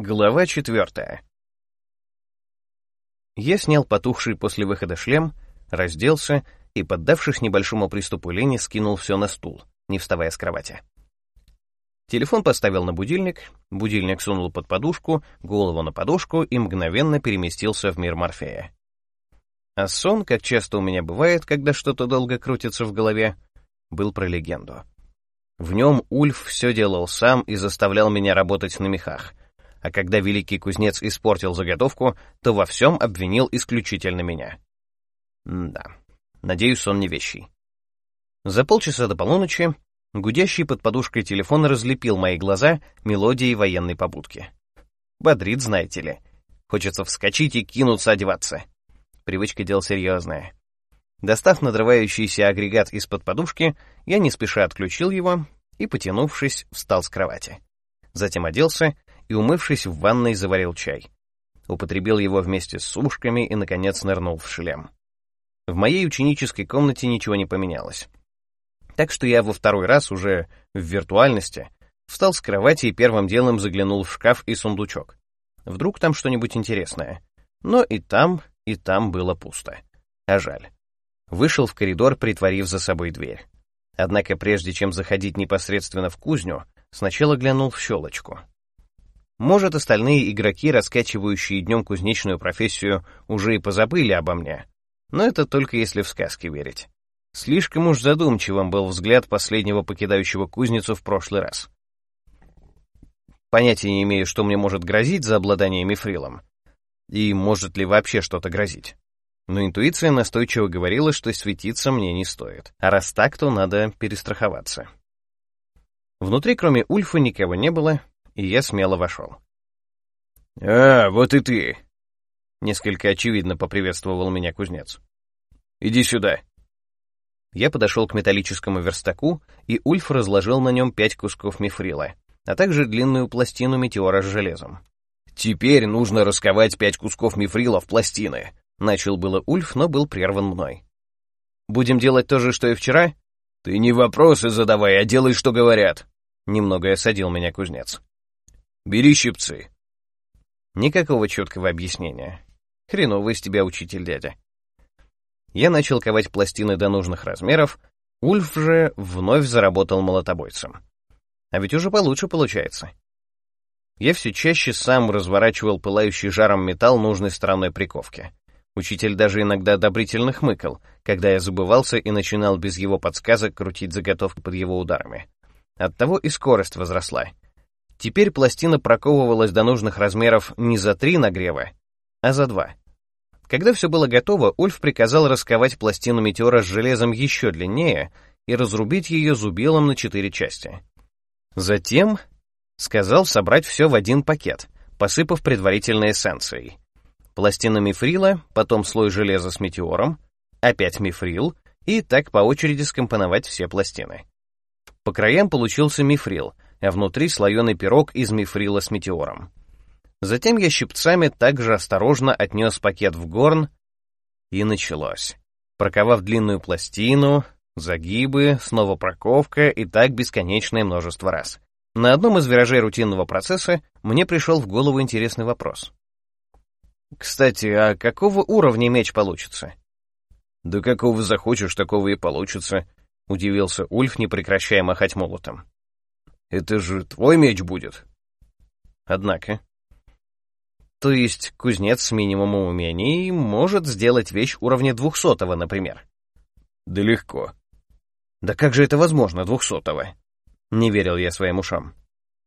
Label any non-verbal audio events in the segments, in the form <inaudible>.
Глава четвертая. Я снял потухший после выхода шлем, разделся и, поддавшись небольшому приступу лени, скинул все на стул, не вставая с кровати. Телефон поставил на будильник, будильник сунул под подушку, голову на подушку и мгновенно переместился в мир Морфея. А сон, как часто у меня бывает, когда что-то долго крутится в голове, был про легенду. В нем Ульф все делал сам и заставлял меня работать на мехах — а когда великий кузнец испортил заготовку, то во всем обвинил исключительно меня. М да, надеюсь, он не вещий. За полчаса до полуночи гудящий под подушкой телефон разлепил мои глаза мелодией военной побудки. Бодрит, знаете ли. Хочется вскочить и кинуться одеваться. Привычка дел серьезная. Достав надрывающийся агрегат из-под подушки, я не спеша отключил его и, потянувшись, встал с кровати. Затем оделся и, умывшись в ванной, заварил чай. Употребил его вместе с сушками и, наконец, нырнул в шлем. В моей ученической комнате ничего не поменялось. Так что я во второй раз уже в виртуальности встал с кровати и первым делом заглянул в шкаф и сундучок. Вдруг там что-нибудь интересное. Но и там, и там было пусто. А жаль. Вышел в коридор, притворив за собой дверь. Однако прежде чем заходить непосредственно в кузню, сначала глянул в щелочку. Может, остальные игроки, раскачивающие днем кузнечную профессию, уже и позабыли обо мне. Но это только если в сказки верить. Слишком уж задумчивым был взгляд последнего покидающего кузницу в прошлый раз. Понятия не имею, что мне может грозить за обладание мифрилом. И может ли вообще что-то грозить. Но интуиция настойчиво говорила, что светиться мне не стоит. А раз так, то надо перестраховаться. Внутри, кроме Ульфа, никого не было, и я смело вошел. «А, вот и ты!» Несколько очевидно поприветствовал меня кузнец. «Иди сюда!» Я подошел к металлическому верстаку, и Ульф разложил на нем пять кусков мифрила, а также длинную пластину метеора с железом. «Теперь нужно расковать пять кусков мифрила в пластины», — начал было Ульф, но был прерван мной. «Будем делать то же, что и вчера?» «Ты не вопросы задавай, а делай, что говорят», — немного осадил меня кузнец. Бери щипцы. Никакого четкого объяснения. Хреновый из тебя учитель, дядя. Я начал ковать пластины до нужных размеров, Ульф же вновь заработал молотобойцем. А ведь уже получше получается. Я все чаще сам разворачивал пылающий жаром металл нужной стороной приковки. Учитель даже иногда одобрительно хмыкал, когда я забывался и начинал без его подсказок крутить заготовки под его ударами. Оттого и скорость возросла — Теперь пластина проковывалась до нужных размеров не за три нагрева, а за два. Когда все было готово, Ульф приказал расковать пластину метеора с железом еще длиннее и разрубить ее зубилом на четыре части. Затем сказал собрать все в один пакет, посыпав предварительно эссенцией. Пластина мифрила, потом слой железа с метеором, опять мифрил, и так по очереди скомпоновать все пластины. По краям получился мифрил — а внутри слоеный пирог из мифрила с метеором. Затем я щипцами также осторожно отнес пакет в горн, и началось. Проковав длинную пластину, загибы, снова проковка и так бесконечное множество раз. На одном из виражей рутинного процесса мне пришел в голову интересный вопрос. Кстати, а какого уровня меч получится? Да какого захочешь, такого и получится, удивился Ульф, не прекращая махать молотом. Это же твой меч будет. Однако. То есть кузнец с минимумом умений может сделать вещь уровня двухсотого, например. Да легко. Да как же это возможно, двухсотого? Не верил я своим ушам.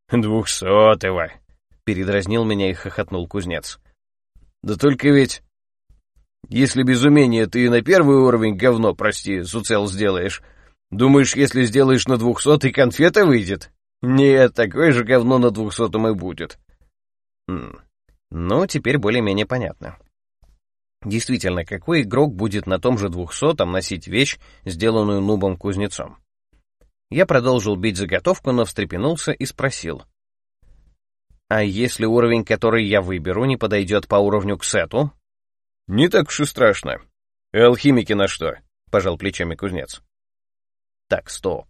Двухсотого, передразнил меня и хохотнул кузнец. Да только ведь... Если без умения ты на первый уровень говно, прости, суцел сделаешь, думаешь, если сделаешь на двухсотый, конфета выйдет? Нет, такое же говно на двухсотом и будет. Ну, теперь более-менее понятно. Действительно, какой игрок будет на том же двухсотом носить вещь, сделанную нубом-кузнецом? Я продолжил бить заготовку, но встрепенулся и спросил. А если уровень, который я выберу, не подойдет по уровню к сету? Не так уж и страшно. Алхимики на что? Пожал плечами кузнец. Так, стоп.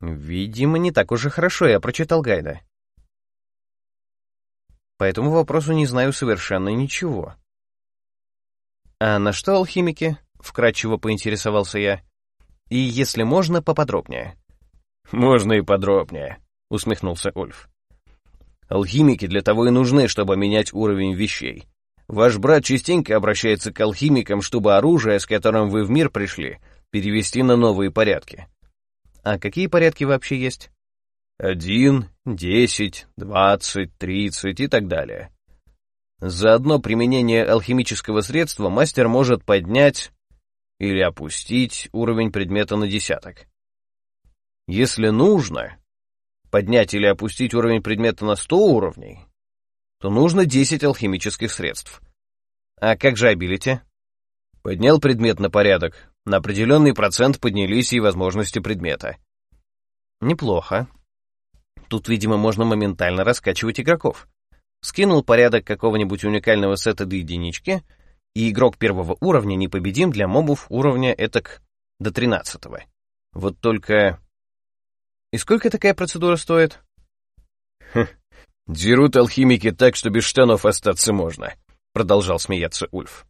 Видимо, не так уж и хорошо я прочитал гайда. По этому вопросу не знаю совершенно ничего. «А на что алхимики?» — вкратчиво поинтересовался я. «И, если можно, поподробнее». «Можно и подробнее», — усмехнулся Ульф. «Алхимики для того и нужны, чтобы менять уровень вещей. Ваш брат частенько обращается к алхимикам, чтобы оружие, с которым вы в мир пришли, перевести на новые порядки». «А какие порядки вообще есть?» «Один, десять, двадцать, тридцать и так далее. За одно применение алхимического средства мастер может поднять или опустить уровень предмета на десяток. Если нужно поднять или опустить уровень предмета на 100 уровней, то нужно 10 алхимических средств. А как же абилити? Поднял предмет на порядок, на определенный процент поднялись и возможности предмета. Неплохо. Тут, видимо, можно моментально раскачивать игроков скинул порядок какого-нибудь уникального сета до единички, и игрок первого уровня непобедим для мобов уровня этак до тринадцатого. Вот только... И сколько такая процедура стоит? Хм, дерут алхимики так, что без штанов остаться можно, продолжал смеяться Ульф.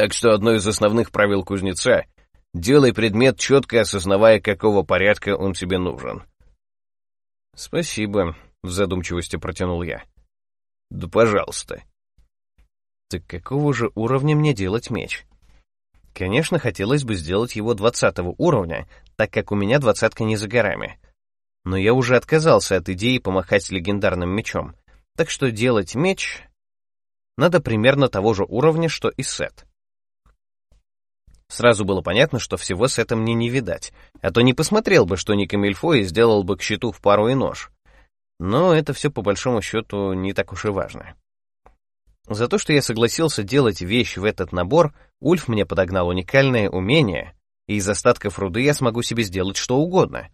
Так что одно из основных правил кузнеца — делай предмет, четко осознавая, какого порядка он тебе нужен. Спасибо, — в задумчивости протянул я. «Да пожалуйста». «Так какого же уровня мне делать меч?» Конечно, хотелось бы сделать его двадцатого уровня, так как у меня двадцатка не за горами. Но я уже отказался от идеи помахать легендарным мечом, так что делать меч надо примерно того же уровня, что и сет. Сразу было понятно, что всего сета мне не видать, а то не посмотрел бы, что не Камильфо и сделал бы к щиту в пару и нож. Но это все по большому счету не так уж и важно. За то, что я согласился делать вещь в этот набор, Ульф мне подогнал уникальное умение, и из остатков руды я смогу себе сделать что угодно.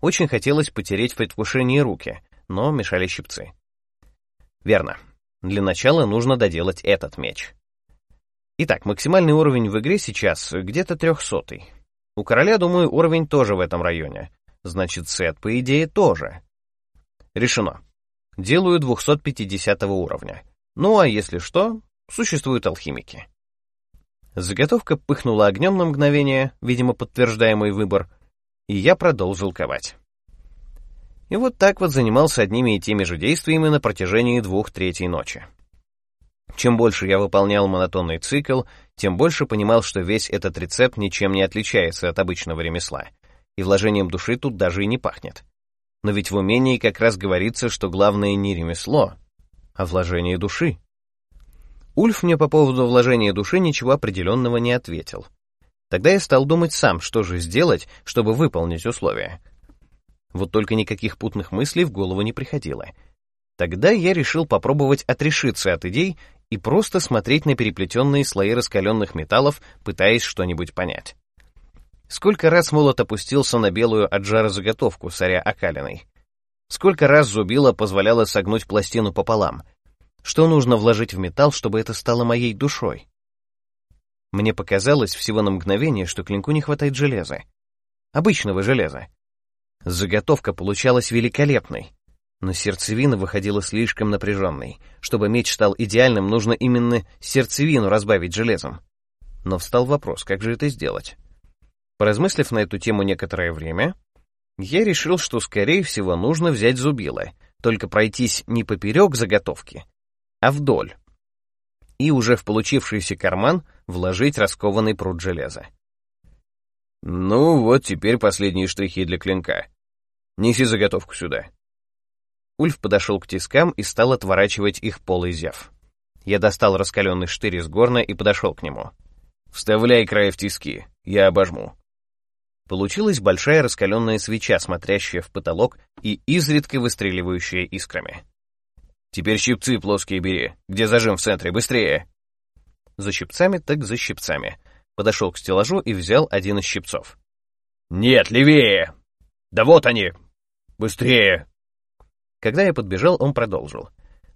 Очень хотелось потереть в предвкушении руки, но мешали щипцы. Верно. Для начала нужно доделать этот меч. Итак, максимальный уровень в игре сейчас где-то трехсотый. У короля, думаю, уровень тоже в этом районе. Значит, сет, по идее, тоже. Решено. Делаю 250 уровня. Ну а если что, существуют алхимики. Заготовка пыхнула огнем на мгновение, видимо, подтверждая мой выбор, и я продолжил ковать. И вот так вот занимался одними и теми же действиями на протяжении двух третей ночи. Чем больше я выполнял монотонный цикл, тем больше понимал, что весь этот рецепт ничем не отличается от обычного ремесла, и вложением души тут даже и не пахнет. Но ведь в умении как раз говорится, что главное не ремесло, а вложение души. Ульф мне по поводу вложения души ничего определенного не ответил. Тогда я стал думать сам, что же сделать, чтобы выполнить условия. Вот только никаких путных мыслей в голову не приходило. Тогда я решил попробовать отрешиться от идей и просто смотреть на переплетенные слои раскаленных металлов, пытаясь что-нибудь понять. Сколько раз молот опустился на белую от жара заготовку, соря окалиной? Сколько раз зубило позволяло согнуть пластину пополам? Что нужно вложить в металл, чтобы это стало моей душой? Мне показалось всего на мгновение, что клинку не хватает железа. Обычного железа. Заготовка получалась великолепной, но сердцевина выходила слишком напряженной. Чтобы меч стал идеальным, нужно именно сердцевину разбавить железом. Но встал вопрос, как же это сделать? Поразмыслив на эту тему некоторое время, я решил, что, скорее всего, нужно взять зубило, только пройтись не поперек заготовки, а вдоль, и уже в получившийся карман вложить раскованный пруд железа. «Ну вот теперь последние штрихи для клинка. Неси заготовку сюда». Ульф подошел к тискам и стал отворачивать их полый зев. Я достал раскаленный штырь из горна и подошел к нему. «Вставляй край в тиски, я обожму». Получилась большая раскаленная свеча, смотрящая в потолок и изредка выстреливающая искрами. «Теперь щипцы плоские бери. Где зажим в центре? Быстрее!» За щипцами так за щипцами. Подошел к стеллажу и взял один из щипцов. «Нет, левее! Да вот они! Быстрее!» Когда я подбежал, он продолжил.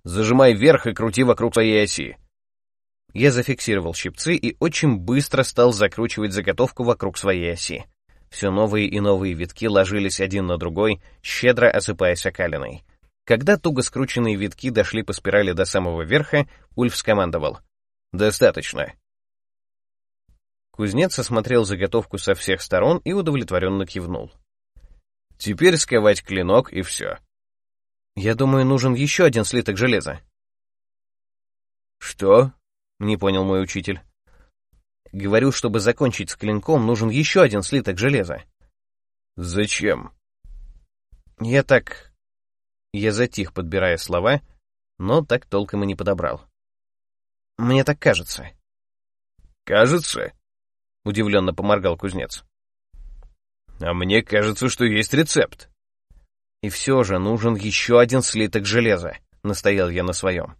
«Зажимай вверх и крути вокруг своей оси». Я зафиксировал щипцы и очень быстро стал закручивать заготовку вокруг своей оси. Все новые и новые витки ложились один на другой, щедро осыпаясь окалиной. Когда туго скрученные витки дошли по спирали до самого верха, Ульф скомандовал. «Достаточно». Кузнец осмотрел заготовку со всех сторон и удовлетворенно кивнул. «Теперь сковать клинок и все». «Я думаю, нужен еще один слиток железа». «Что?» — не понял мой учитель. «Говорю, чтобы закончить с клинком, нужен еще один слиток железа». «Зачем?» «Я так я затих, подбирая слова, но так толком и не подобрал. «Мне так кажется». «Кажется?» — удивленно поморгал кузнец. «А мне кажется, что есть рецепт». «И все же нужен еще один слиток железа», — настоял я на своем.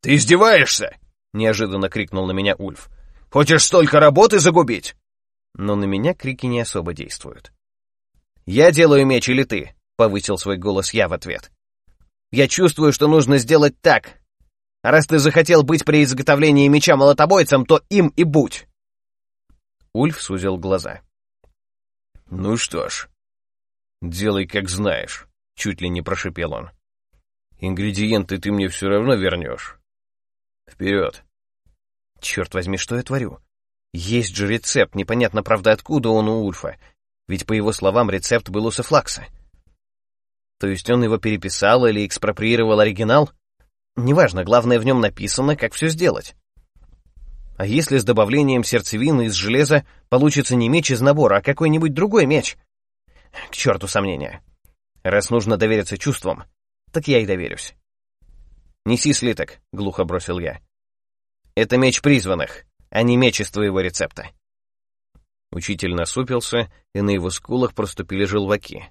«Ты издеваешься?» — неожиданно крикнул на меня Ульф. «Хочешь столько работы загубить?» Но на меня крики не особо действуют. «Я делаю меч или ты?» — повысил свой голос я в ответ. «Я чувствую, что нужно сделать так. Раз ты захотел быть при изготовлении меча молотобойцем, то им и будь!» Ульф сузил глаза. «Ну что ж, делай как знаешь», — чуть ли не прошипел он. «Ингредиенты ты мне все равно вернешь. Вперед!» «Черт возьми, что я творю? Есть же рецепт, непонятно, правда, откуда он у Ульфа. Ведь, по его словам, рецепт был у Сефлакса. То есть он его переписал или экспроприировал оригинал? Неважно, главное в нем написано, как все сделать. А если с добавлением сердцевины из железа получится не меч из набора, а какой-нибудь другой меч? К черту сомнения. Раз нужно довериться чувствам, так я и доверюсь. «Неси слиток», — глухо бросил я. «Это меч призванных, а не меч из твоего рецепта». Учитель насупился, и на его скулах проступили желваки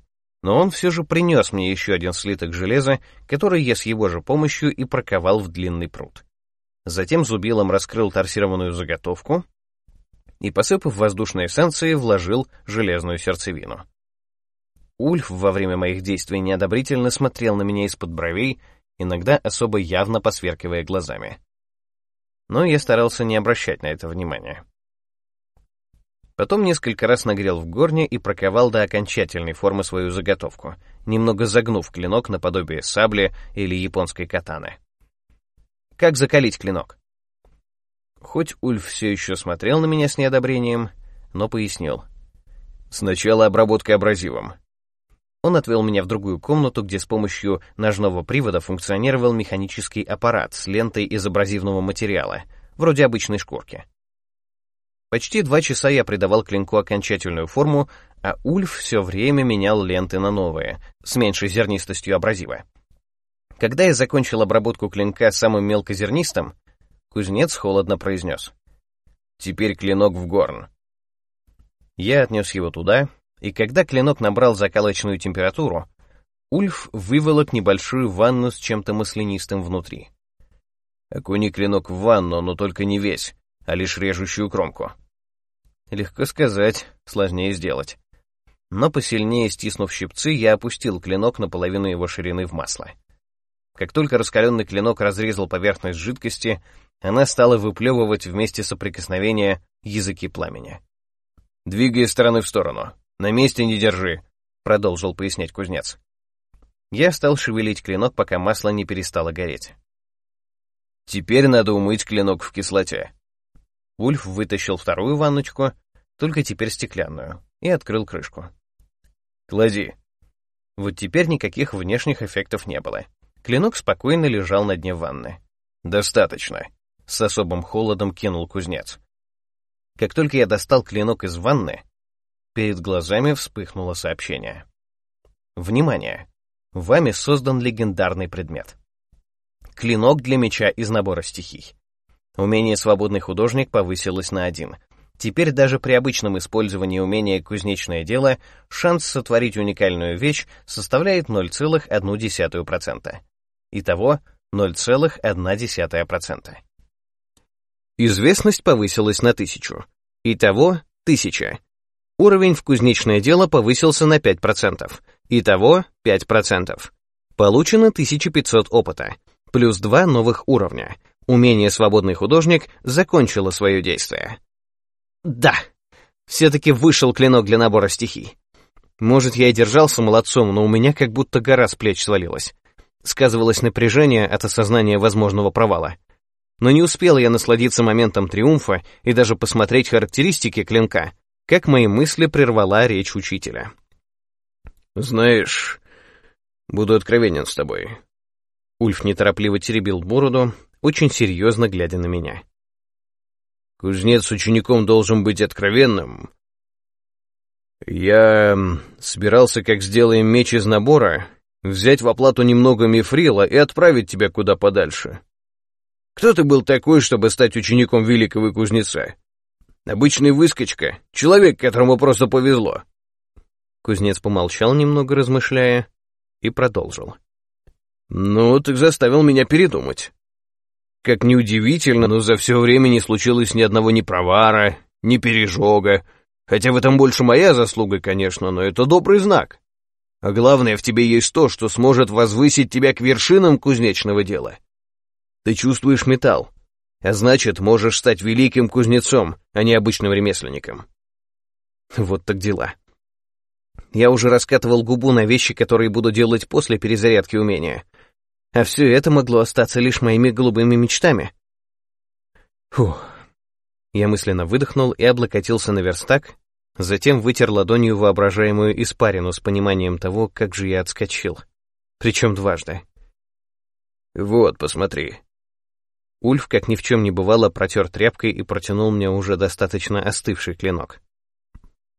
но он все же принес мне еще один слиток железа, который я с его же помощью и проковал в длинный пруд. Затем зубилом раскрыл торсированную заготовку и, посыпав воздушной эссенцией, вложил железную сердцевину. Ульф во время моих действий неодобрительно смотрел на меня из-под бровей, иногда особо явно посверкивая глазами. Но я старался не обращать на это внимания. Потом несколько раз нагрел в горне и проковал до окончательной формы свою заготовку, немного загнув клинок наподобие сабли или японской катаны. Как закалить клинок? Хоть Ульф все еще смотрел на меня с неодобрением, но пояснил. Сначала обработка абразивом. Он отвел меня в другую комнату, где с помощью ножного привода функционировал механический аппарат с лентой из абразивного материала, вроде обычной шкурки. Почти два часа я придавал клинку окончательную форму, а Ульф все время менял ленты на новые, с меньшей зернистостью абразива. Когда я закончил обработку клинка самым мелкозернистым, кузнец холодно произнес. «Теперь клинок в горн». Я отнес его туда, и когда клинок набрал закалочную температуру, Ульф выволок небольшую ванну с чем-то маслянистым внутри. «Окуни клинок в ванну, но только не весь, а лишь режущую кромку», Легко сказать, сложнее сделать. Но посильнее стиснув щипцы, я опустил клинок наполовину его ширины в масло. Как только раскаленный клинок разрезал поверхность жидкости, она стала выплевывать вместе соприкосновения языки пламени. «Двигай стороны в сторону. На месте не держи», — продолжил пояснять кузнец. Я стал шевелить клинок, пока масло не перестало гореть. «Теперь надо умыть клинок в кислоте». Ульф вытащил вторую ванночку только теперь стеклянную, и открыл крышку. «Клади». Вот теперь никаких внешних эффектов не было. Клинок спокойно лежал на дне ванны. «Достаточно», — с особым холодом кинул кузнец. Как только я достал клинок из ванны, перед глазами вспыхнуло сообщение. «Внимание! Вами создан легендарный предмет. Клинок для меча из набора стихий. Умение «Свободный художник» повысилось на один, Теперь даже при обычном использовании умения «кузнечное дело» шанс сотворить уникальную вещь составляет 0,1%. Итого 0,1%. Известность повысилась на 1000. Итого 1000. Уровень в кузнечное дело повысился на 5%. Итого 5%. Получено 1500 опыта. Плюс 2 новых уровня. Умение «Свободный художник» закончило свое действие. Да, все-таки вышел клинок для набора стихий. Может, я и держался молодцом, но у меня как будто гора с плеч свалилась. сказывалось напряжение от осознания возможного провала. Но не успел я насладиться моментом триумфа и даже посмотреть характеристики клинка, как мои мысли прервала речь учителя. «Знаешь, буду откровенен с тобой». Ульф неторопливо теребил бороду, очень серьезно глядя на меня. «Кузнец с учеником должен быть откровенным. Я собирался, как сделаем меч из набора, взять в оплату немного мифрила и отправить тебя куда подальше. Кто ты был такой, чтобы стать учеником великого кузнеца? Обычный выскочка, человек, которому просто повезло. Кузнец помолчал немного, размышляя, и продолжил. «Ну, ты заставил меня передумать. Как неудивительно, но за все время не случилось ни одного ни провара, ни пережога, хотя в этом больше моя заслуга, конечно, но это добрый знак. А главное, в тебе есть то, что сможет возвысить тебя к вершинам кузнечного дела. Ты чувствуешь металл, а значит, можешь стать великим кузнецом, а не обычным ремесленником». Вот так дела. Я уже раскатывал губу на вещи, которые буду делать после перезарядки умения. А все это могло остаться лишь моими голубыми мечтами. Фух. Я мысленно выдохнул и облокотился на верстак, затем вытер ладонью воображаемую испарину с пониманием того, как же я отскочил. Причем дважды. «Вот, посмотри». Ульф, как ни в чем не бывало, протер тряпкой и протянул мне уже достаточно остывший клинок.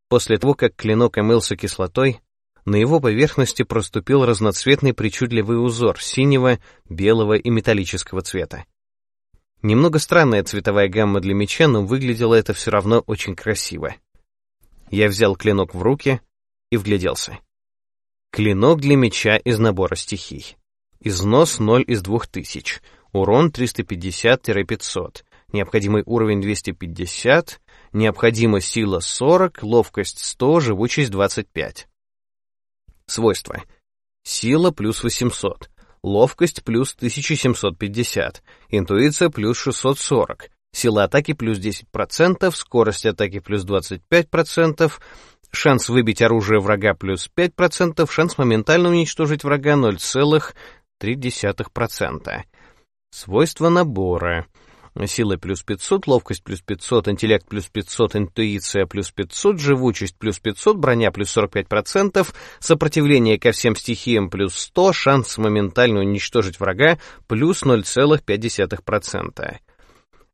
После того, как клинок омылся кислотой, на его поверхности проступил разноцветный причудливый узор синего, белого и металлического цвета. Немного странная цветовая гамма для меча, но выглядело это все равно очень красиво. Я взял клинок в руки и вгляделся. Клинок для меча из набора стихий. Износ 0 из 2000, урон 350-500, необходимый уровень 250, Необходима сила 40, ловкость 100, живучесть 25. Свойства. Сила плюс 800, ловкость плюс 1750, интуиция плюс 640, сила атаки плюс 10%, скорость атаки плюс 25%, шанс выбить оружие врага плюс 5%, шанс моментально уничтожить врага 0,3%. Свойства набора. Сила плюс 500, ловкость плюс 500, интеллект плюс 500, интуиция плюс 500, живучесть плюс 500, броня плюс 45%, сопротивление ко всем стихиям плюс 100, шанс моментально уничтожить врага плюс 0,5%.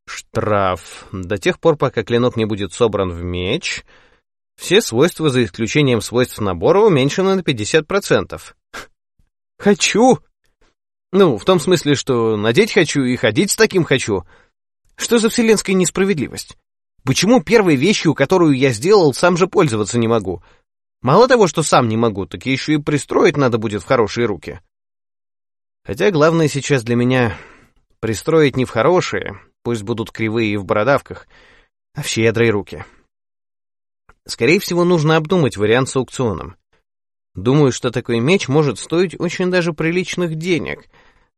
Штраф. До тех пор, пока клинок не будет собран в меч, все свойства, за исключением свойств набора, уменьшены на 50%. Хочу! Ну, в том смысле, что надеть хочу и ходить с таким хочу — что за вселенская несправедливость? Почему первой вещью, которую я сделал, сам же пользоваться не могу? Мало того, что сам не могу, так еще и пристроить надо будет в хорошие руки. Хотя главное сейчас для меня пристроить не в хорошие, пусть будут кривые и в бородавках, а в щедрые руки. Скорее всего, нужно обдумать вариант с аукционом. Думаю, что такой меч может стоить очень даже приличных денег,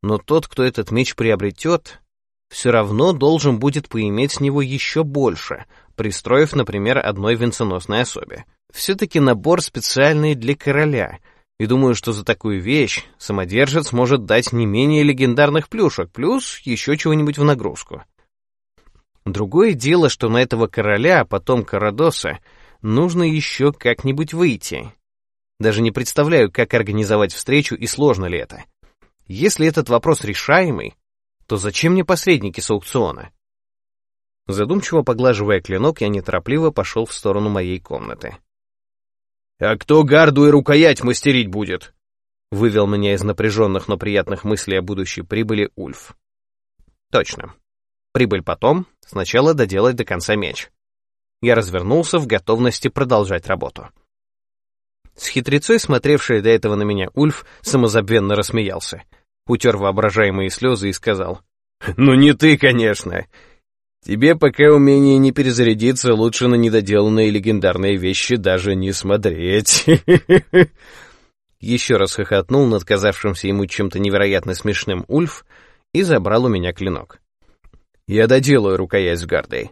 но тот, кто этот меч приобретет, все равно должен будет поиметь с него еще больше, пристроив, например, одной венценосной особе. Все-таки набор специальный для короля, и думаю, что за такую вещь самодержец может дать не менее легендарных плюшек, плюс еще чего-нибудь в нагрузку. Другое дело, что на этого короля, потом Карадоса, нужно еще как-нибудь выйти. Даже не представляю, как организовать встречу и сложно ли это. Если этот вопрос решаемый, то зачем мне посредники с аукциона? Задумчиво поглаживая клинок, я неторопливо пошел в сторону моей комнаты. «А кто гарду и рукоять мастерить будет?» Вывел меня из напряженных, но приятных мыслей о будущей прибыли Ульф. «Точно. Прибыль потом, сначала доделать до конца меч». Я развернулся в готовности продолжать работу. С хитрецой, смотревший до этого на меня Ульф, самозабвенно рассмеялся — утер воображаемые слезы и сказал. «Ну не ты, конечно. Тебе пока умение не перезарядиться, лучше на недоделанные легендарные вещи даже не смотреть». <laughs> Еще раз хохотнул над казавшимся ему чем-то невероятно смешным Ульф и забрал у меня клинок. «Я доделаю рукоять с гардой.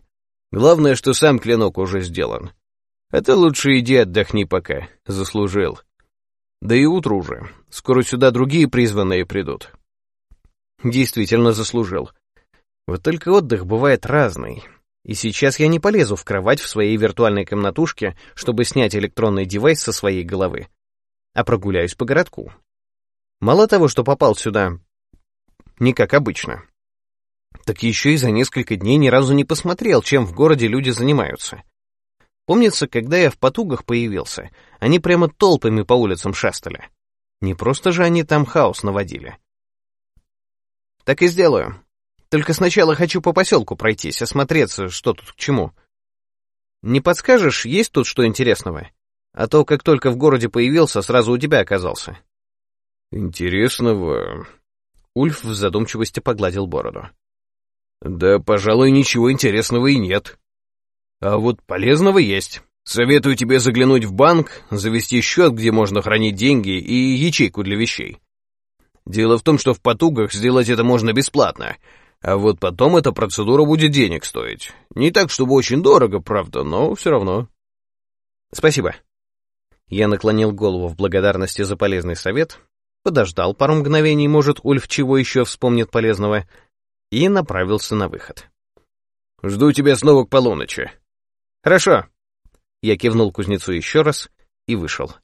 Главное, что сам клинок уже сделан. Ты лучше иди отдохни пока, заслужил. Да и утро уже. Скоро сюда другие призванные придут. Действительно заслужил. Вот только отдых бывает разный. И сейчас я не полезу в кровать в своей виртуальной комнатушке, чтобы снять электронный девайс со своей головы, а прогуляюсь по городку. Мало того, что попал сюда не как обычно, так еще и за несколько дней ни разу не посмотрел, чем в городе люди занимаются. Помнится, когда я в потугах появился, они прямо толпами по улицам шастали. Не просто же они там хаос наводили. Так и сделаю. Только сначала хочу по поселку пройтись, осмотреться, что тут к чему. Не подскажешь, есть тут что интересного? А то, как только в городе появился, сразу у тебя оказался. Интересного... Ульф в задумчивости погладил бороду. Да, пожалуй, ничего интересного и нет. А вот полезного есть. Советую тебе заглянуть в банк, завести счет, где можно хранить деньги, и ячейку для вещей. Дело в том, что в потугах сделать это можно бесплатно, а вот потом эта процедура будет денег стоить. Не так, чтобы очень дорого, правда, но все равно. Спасибо. Я наклонил голову в благодарности за полезный совет, подождал пару мгновений, может, Ульф чего еще вспомнит полезного, и направился на выход. «Жду тебя снова к полуночи». «Хорошо». Я кивнул кузнецу еще раз и вышел.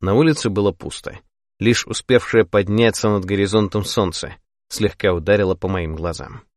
На улице было пусто. Лишь успевшее подняться над горизонтом солнце слегка ударило по моим глазам.